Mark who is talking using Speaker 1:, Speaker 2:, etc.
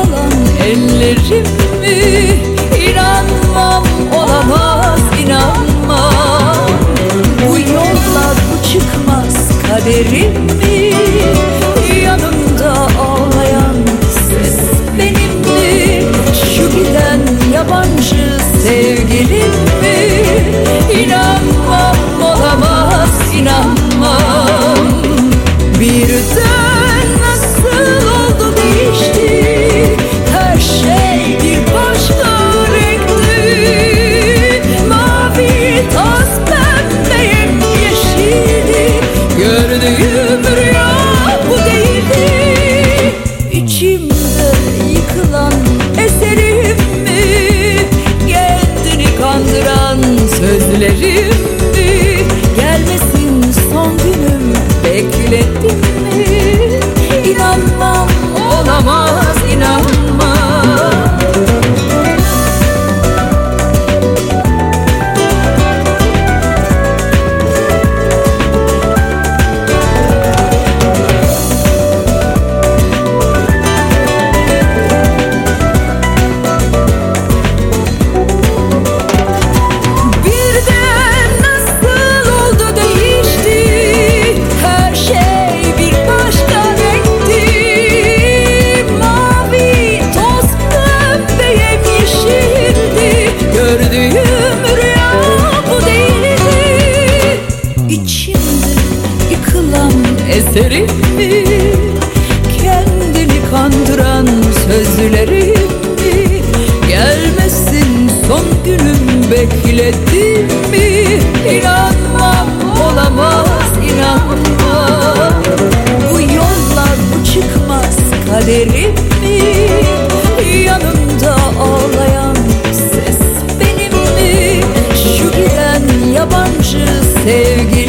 Speaker 1: eserim mi? İnanmam olamaz inanmam Bu yollar bu çıkmaz kaderim mi? Yanımda ağlayan ses benim mi? Şu giden yabancı sevgilim mi? İnanmam olamaz inanmam İçimde yıkılan eserim mi Kendini kandıran sözlerim mi? Gelmesin son günüm bekledim mi? İnanmam olamaz eserim mi? Kendini kandıran sözlerim mi? Gelmesin son günüm bekledim mi? İnanmam olamaz inanmam Bu yollar bu çıkmaz kaderim mi? Yanımda ağlayan ses benim mi? Şu giden yabancı sevgi